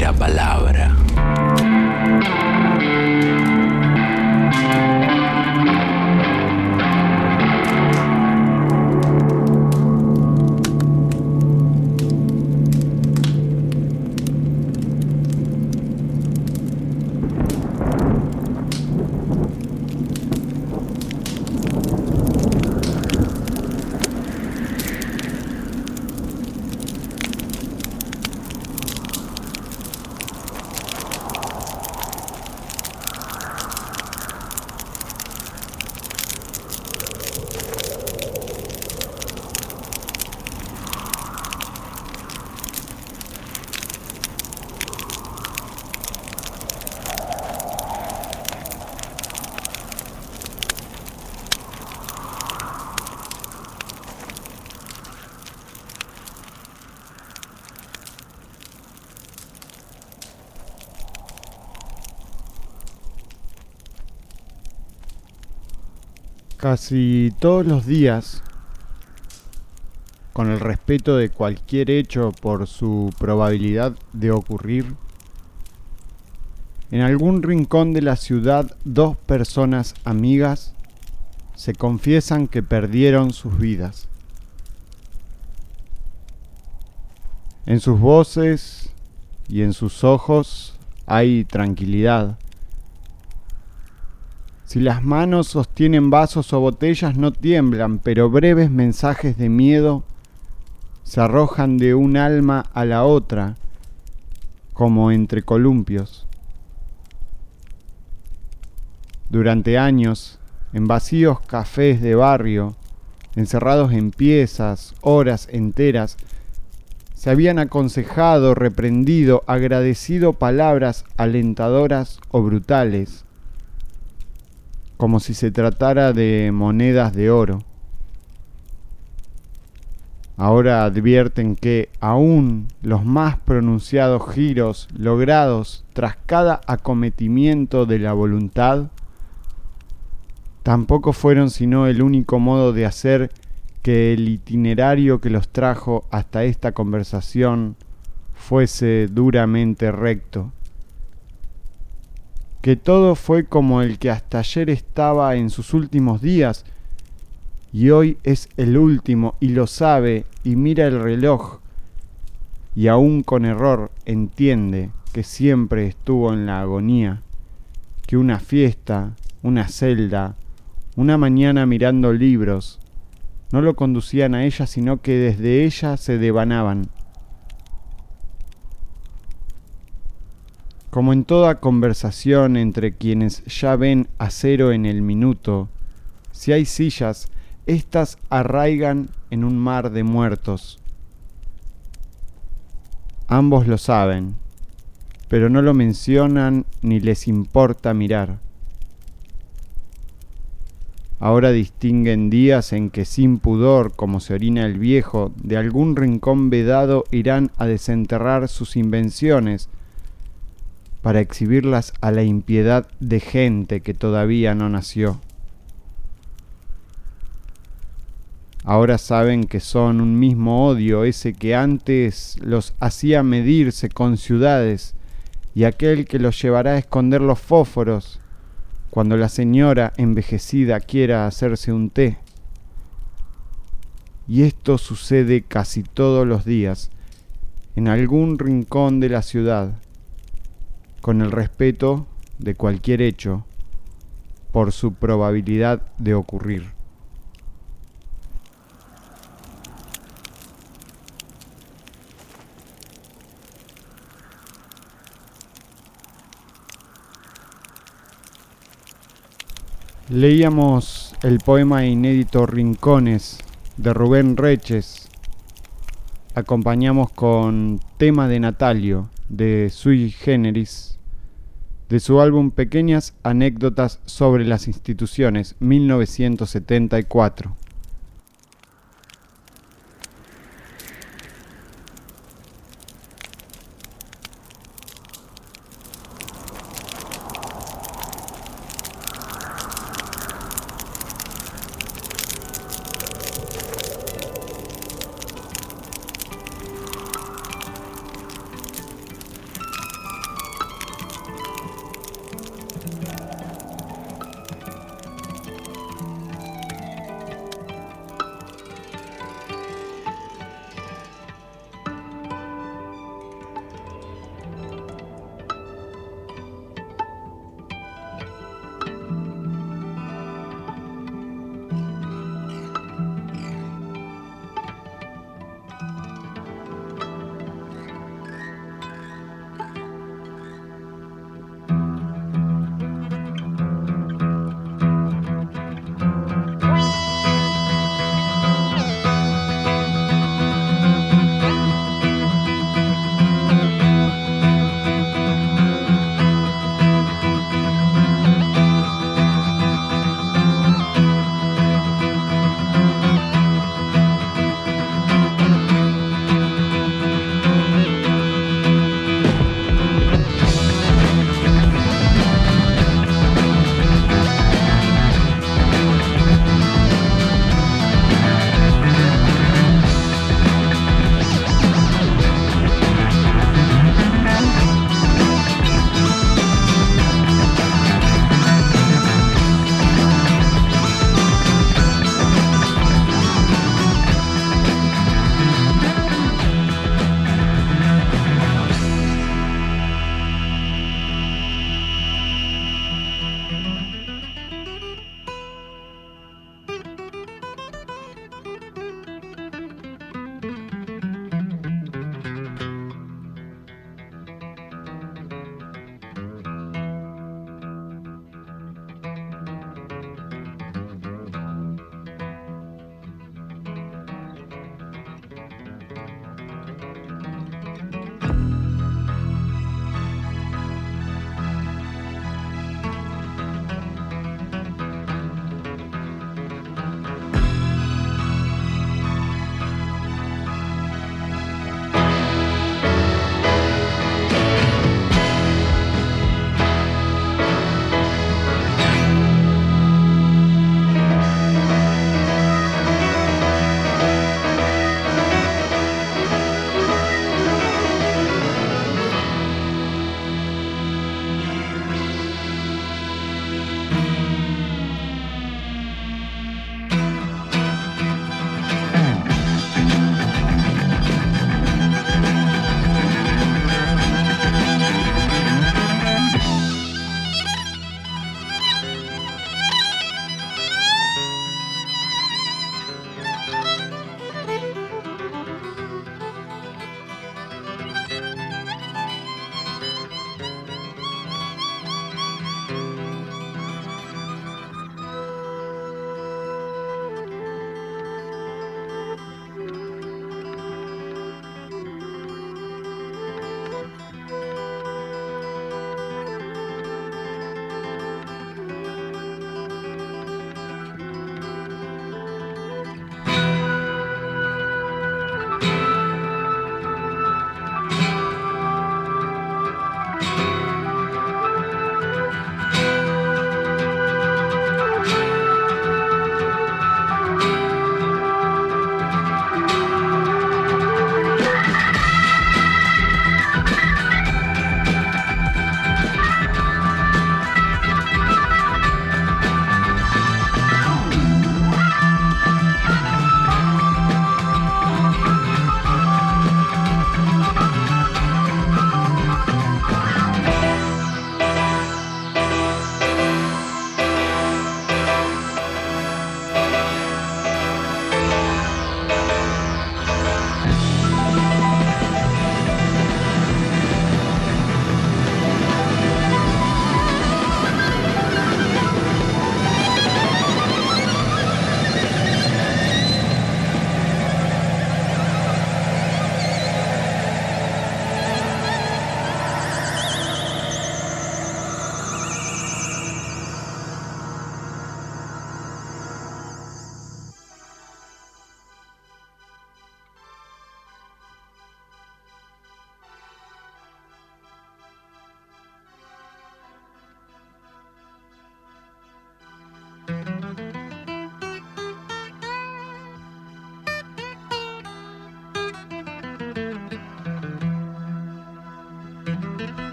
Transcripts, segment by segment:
primera palabra. Casi todos los días, con el respeto de cualquier hecho por su probabilidad de ocurrir, en algún rincón de la ciudad dos personas amigas se confiesan que perdieron sus vidas. En sus voces y en sus ojos hay tranquilidad si las manos sostienen vasos o botellas no tiemblan, pero breves mensajes de miedo se arrojan de un alma a la otra, como entre columpios. Durante años, en vacíos cafés de barrio, encerrados en piezas, horas enteras, se habían aconsejado, reprendido, agradecido palabras alentadoras o brutales como si se tratara de monedas de oro. Ahora advierten que aún los más pronunciados giros logrados tras cada acometimiento de la voluntad tampoco fueron sino el único modo de hacer que el itinerario que los trajo hasta esta conversación fuese duramente recto que todo fue como el que hasta ayer estaba en sus últimos días y hoy es el último y lo sabe y mira el reloj y aún con error entiende que siempre estuvo en la agonía, que una fiesta, una celda, una mañana mirando libros, no lo conducían a ella sino que desde ella se devanaban Como en toda conversación entre quienes ya ven a cero en el minuto, si hay sillas, éstas arraigan en un mar de muertos. Ambos lo saben, pero no lo mencionan ni les importa mirar. Ahora distinguen días en que sin pudor, como se orina el viejo, de algún rincón vedado irán a desenterrar sus invenciones, para exhibirlas a la impiedad de gente que todavía no nació. Ahora saben que son un mismo odio, ese que antes los hacía medirse con ciudades y aquel que los llevará a esconder los fósforos cuando la señora envejecida quiera hacerse un té. Y esto sucede casi todos los días en algún rincón de la ciudad con el respeto de cualquier hecho por su probabilidad de ocurrir. Leíamos el poema inédito Rincones de Rubén Reches. Acompañamos con Tema de Natalio de Sui Generis, de su álbum Pequeñas Anécdotas sobre las Instituciones, 1974.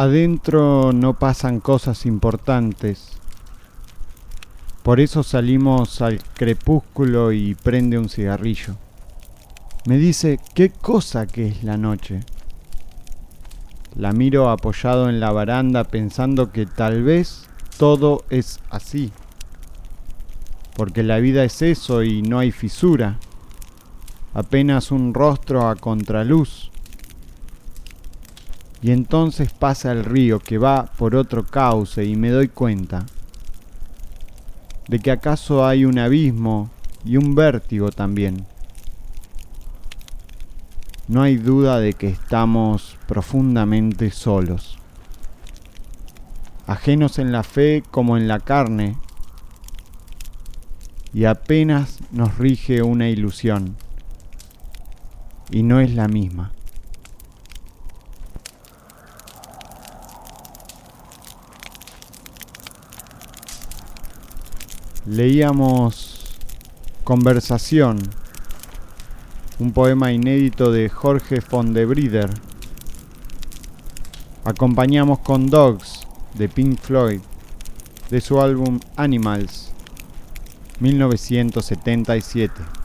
Adentro no pasan cosas importantes. Por eso salimos al crepúsculo y prende un cigarrillo. Me dice, ¿qué cosa que es la noche? La miro apoyado en la baranda pensando que tal vez todo es así. Porque la vida es eso y no hay fisura. Apenas un rostro a contraluz y entonces pasa el río que va por otro cauce y me doy cuenta de que acaso hay un abismo y un vértigo también. No hay duda de que estamos profundamente solos, ajenos en la fe como en la carne, y apenas nos rige una ilusión, y no es la misma. Leíamos Conversación, un poema inédito de Jorge von de Brider. Acompañamos con Dogs de Pink Floyd, de su álbum Animals, 1977.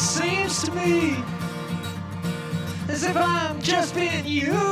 Seems to me as if I'm just being used.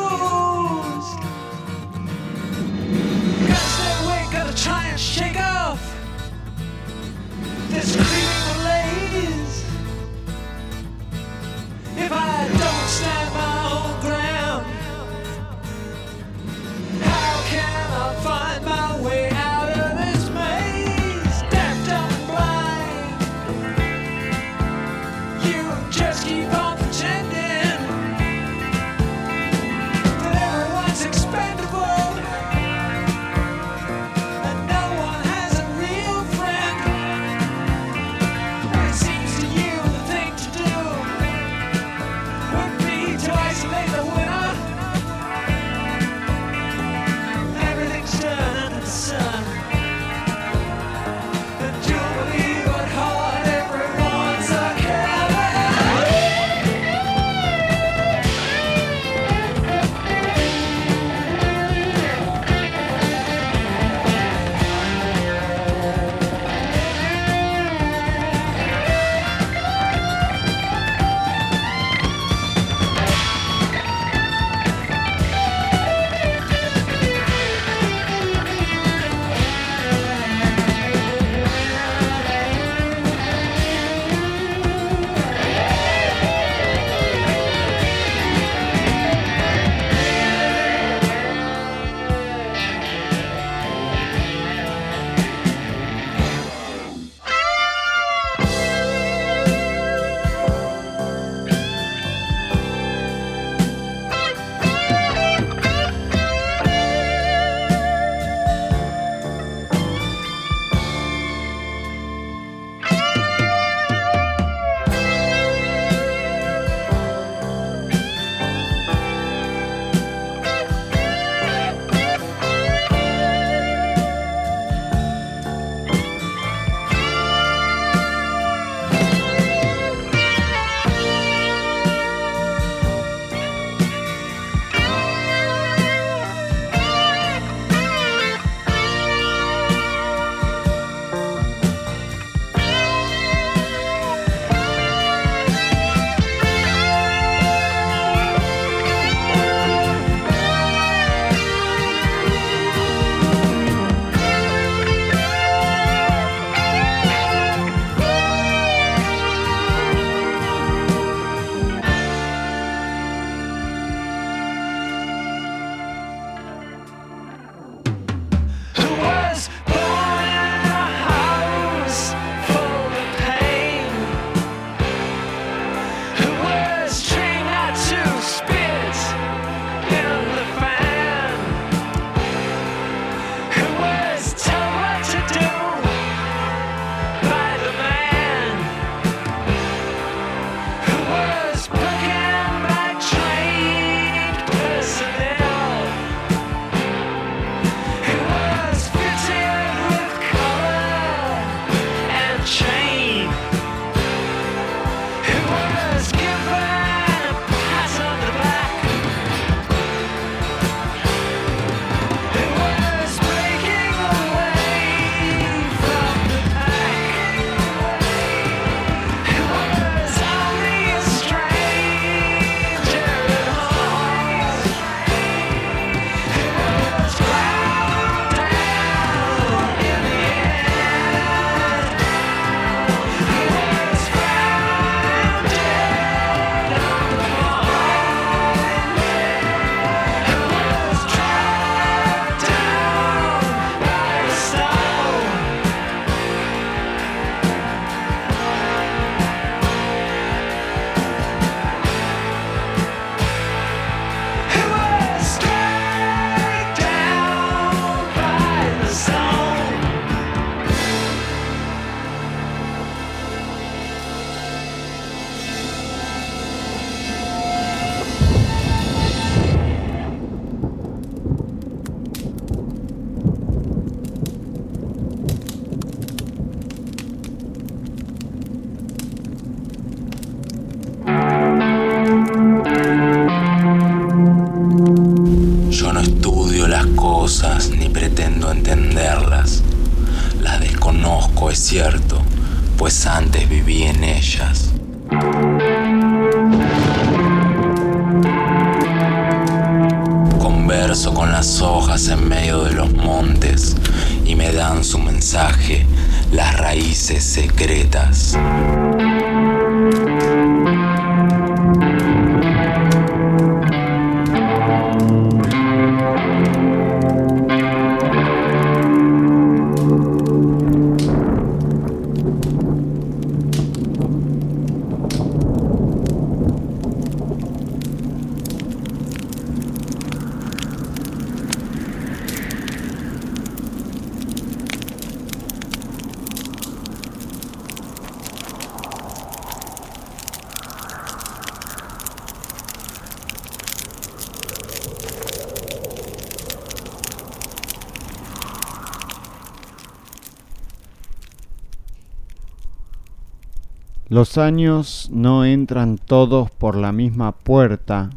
Los años no entran todos por la misma puerta,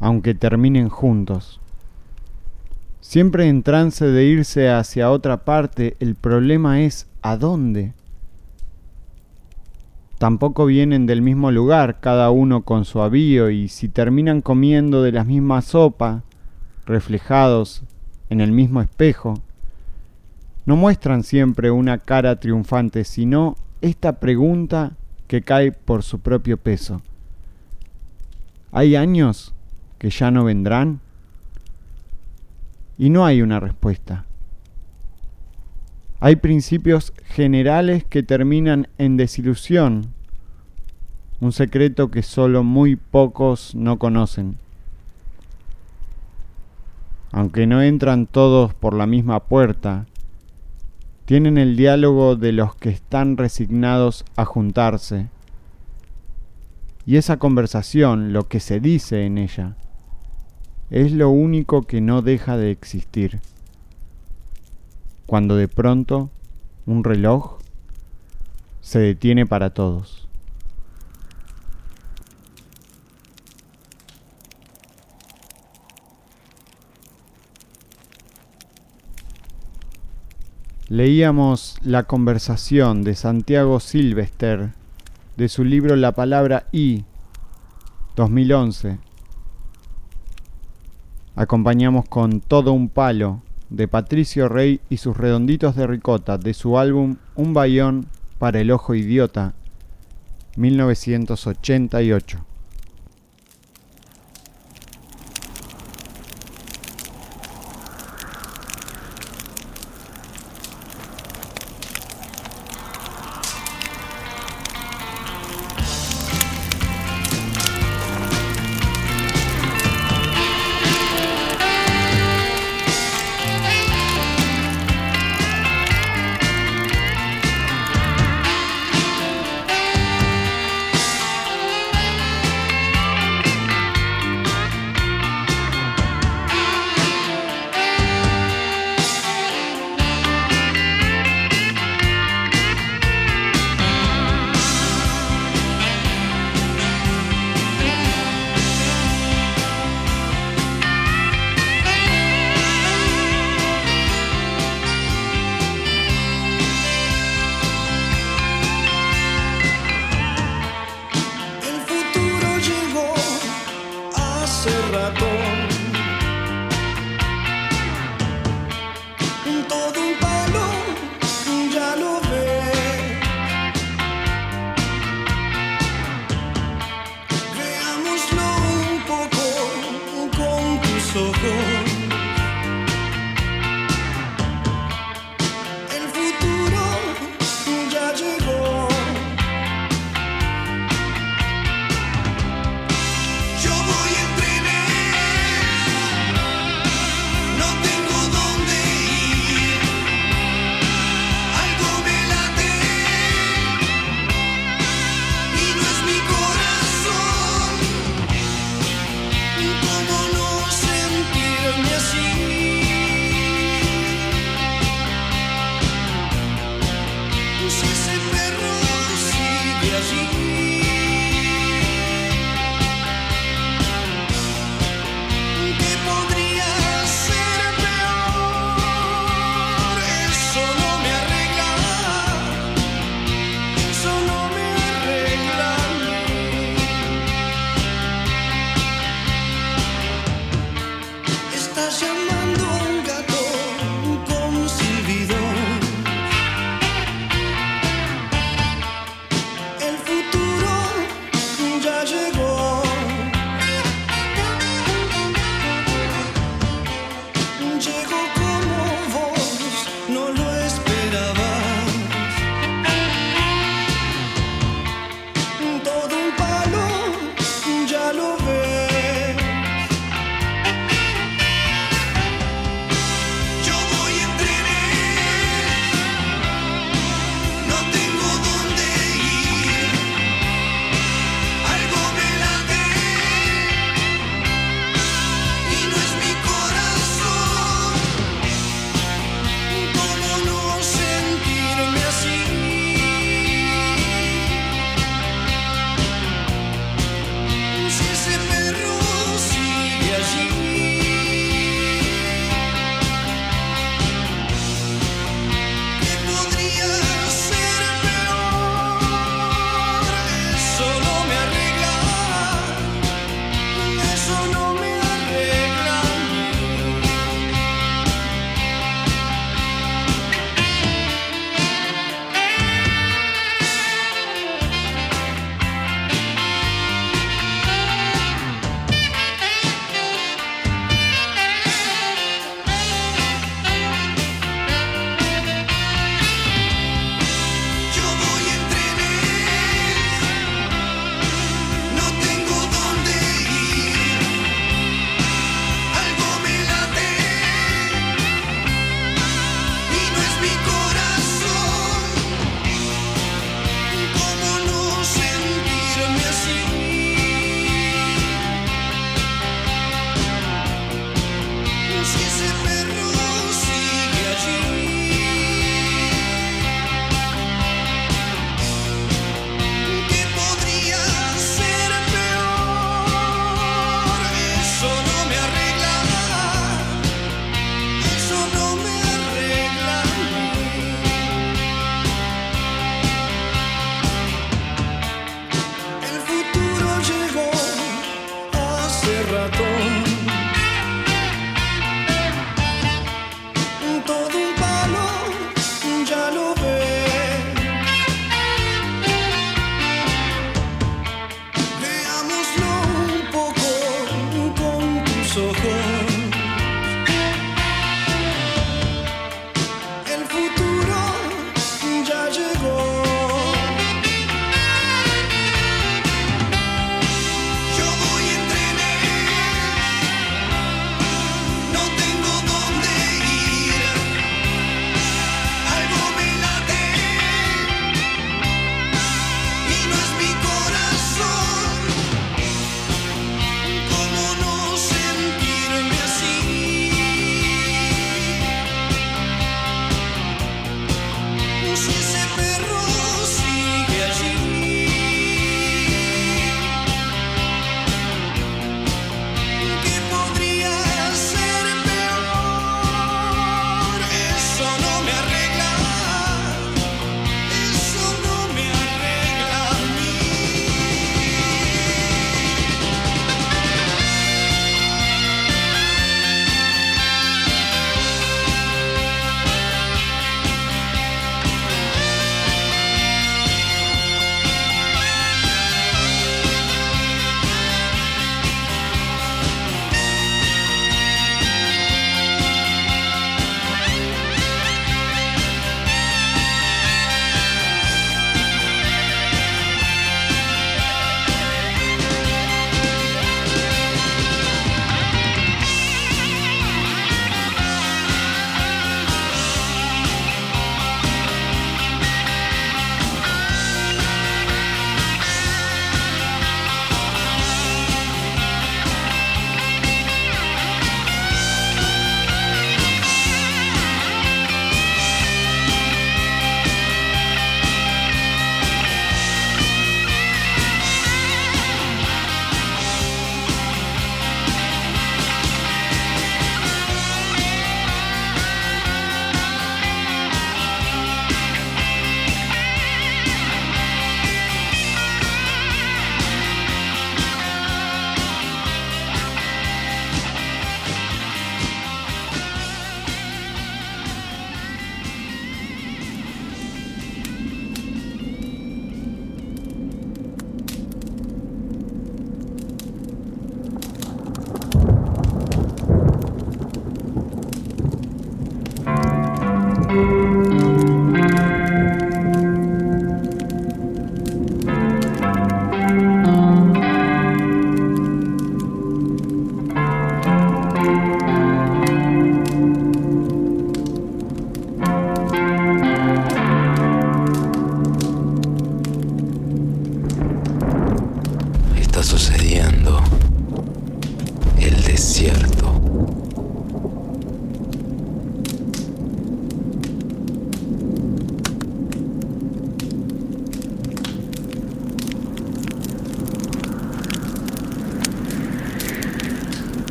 aunque terminen juntos. Siempre en trance de irse hacia otra parte, el problema es ¿a dónde? Tampoco vienen del mismo lugar, cada uno con su avío, y si terminan comiendo de la misma sopa, reflejados en el mismo espejo, no muestran siempre una cara triunfante, sino esta pregunta que cae por su propio peso. ¿Hay años que ya no vendrán? Y no hay una respuesta. Hay principios generales que terminan en desilusión, un secreto que solo muy pocos no conocen. Aunque no entran todos por la misma puerta, tienen el diálogo de los que están resignados a juntarse. Y esa conversación, lo que se dice en ella, es lo único que no deja de existir. Cuando de pronto un reloj se detiene para todos. Leíamos la conversación de Santiago Silvester de su libro La palabra I, 2011. Acompañamos con Todo un palo de Patricio Rey y sus redonditos de ricota de su álbum Un bayón para el ojo idiota, 1988.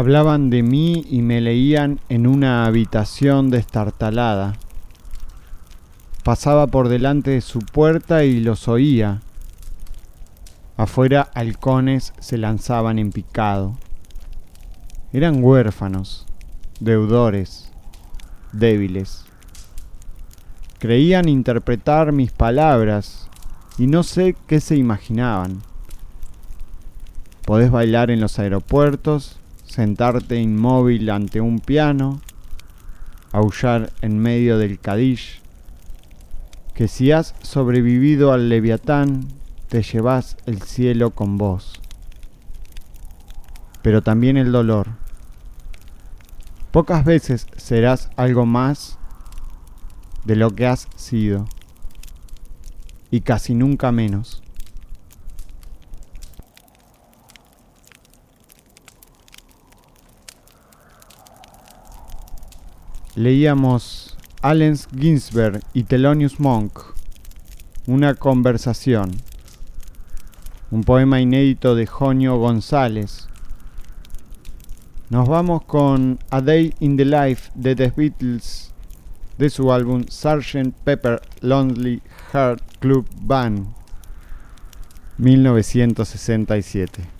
Hablaban de mí y me leían en una habitación destartalada. Pasaba por delante de su puerta y los oía. Afuera halcones se lanzaban en picado. Eran huérfanos, deudores, débiles. Creían interpretar mis palabras y no sé qué se imaginaban. Podés bailar en los aeropuertos, sentarte inmóvil ante un piano, aullar en medio del Kadish, que si has sobrevivido al leviatán, te llevas el cielo con vos, pero también el dolor. Pocas veces serás algo más de lo que has sido, y casi nunca menos. Leíamos Allen Ginsberg y Thelonious Monk. Una conversación. Un poema inédito de Jonio González. Nos vamos con A Day in the Life de The Beatles de su álbum Sgt. Pepper Lonely Heart Club Band 1967.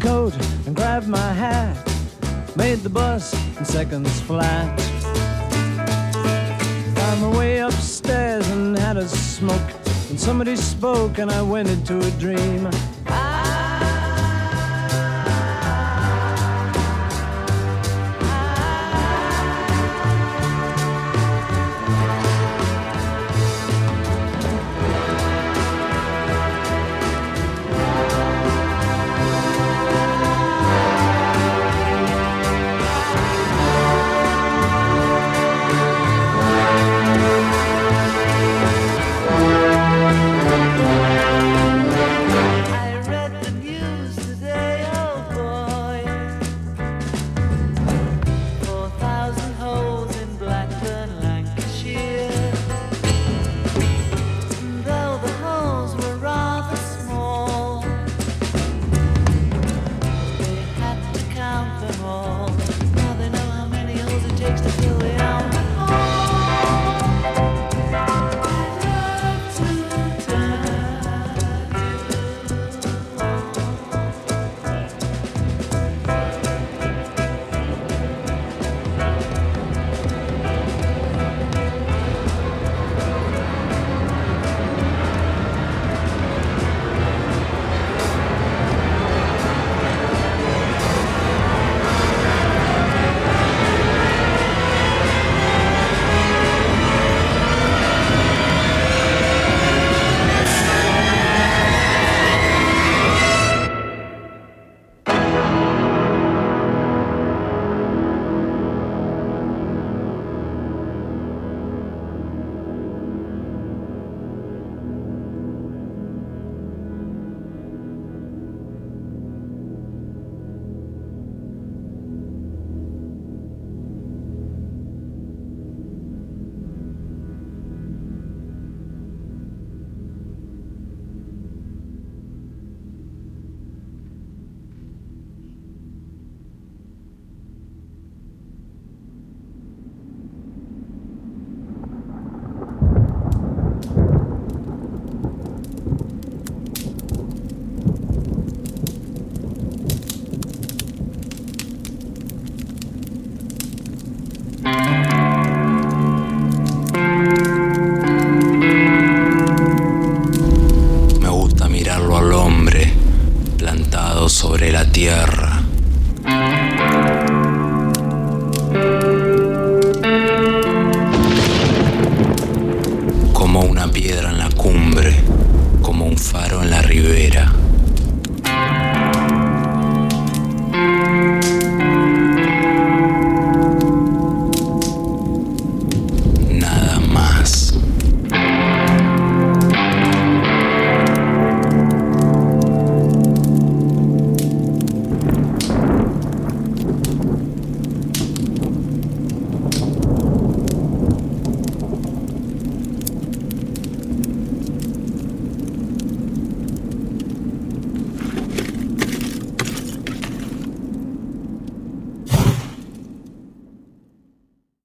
coat and grabbed my hat. Made the bus in seconds flat. Found my way upstairs and had a smoke. And somebody spoke and I went into a dream.